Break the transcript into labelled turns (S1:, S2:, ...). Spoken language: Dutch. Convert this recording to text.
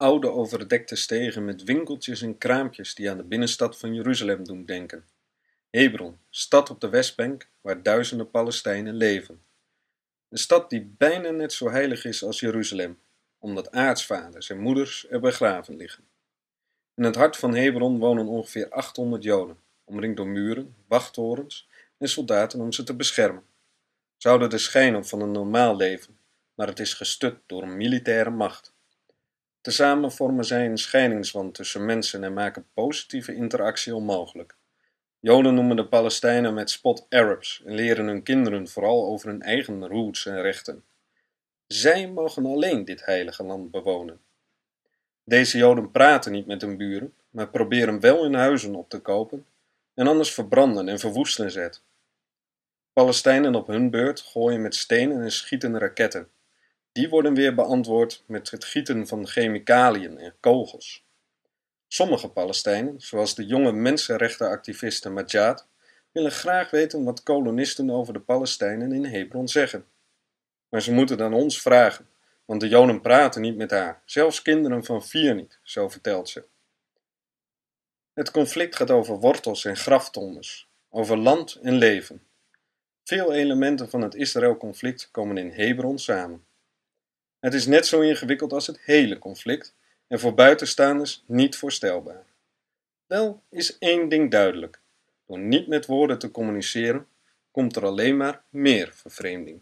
S1: Oude overdekte stegen met winkeltjes en kraampjes die aan de binnenstad van Jeruzalem doen denken. Hebron, stad op de Westbank waar duizenden Palestijnen leven. Een stad die bijna net zo heilig is als Jeruzalem, omdat aartsvaders en moeders er begraven liggen. In het hart van Hebron wonen ongeveer 800 Joden, omringd door muren, wachttorens en soldaten om ze te beschermen. Ze houden de schijn op van een normaal leven, maar het is gestut door een militaire macht. Tezamen vormen zij een scheidingswand tussen mensen en maken positieve interactie onmogelijk. Joden noemen de Palestijnen met spot Arabs en leren hun kinderen vooral over hun eigen roots en rechten. Zij mogen alleen dit heilige land bewonen. Deze Joden praten niet met hun buren, maar proberen wel hun huizen op te kopen en anders verbranden en verwoesten ze het. Palestijnen op hun beurt gooien met stenen en schieten raketten. Die worden weer beantwoord met het gieten van chemicaliën en kogels. Sommige Palestijnen, zoals de jonge mensenrechtenactiviste Majad, willen graag weten wat kolonisten over de Palestijnen in Hebron zeggen. Maar ze moeten dan ons vragen, want de Joden praten niet met haar, zelfs kinderen van vier niet, zo vertelt ze. Het conflict gaat over wortels en graftombes, over land en leven. Veel elementen van het Israël-conflict komen in Hebron samen. Het is net zo ingewikkeld als het hele conflict en voor buitenstaanders niet voorstelbaar. Wel is één ding duidelijk: door niet met woorden te communiceren, komt er alleen maar meer vervreemding.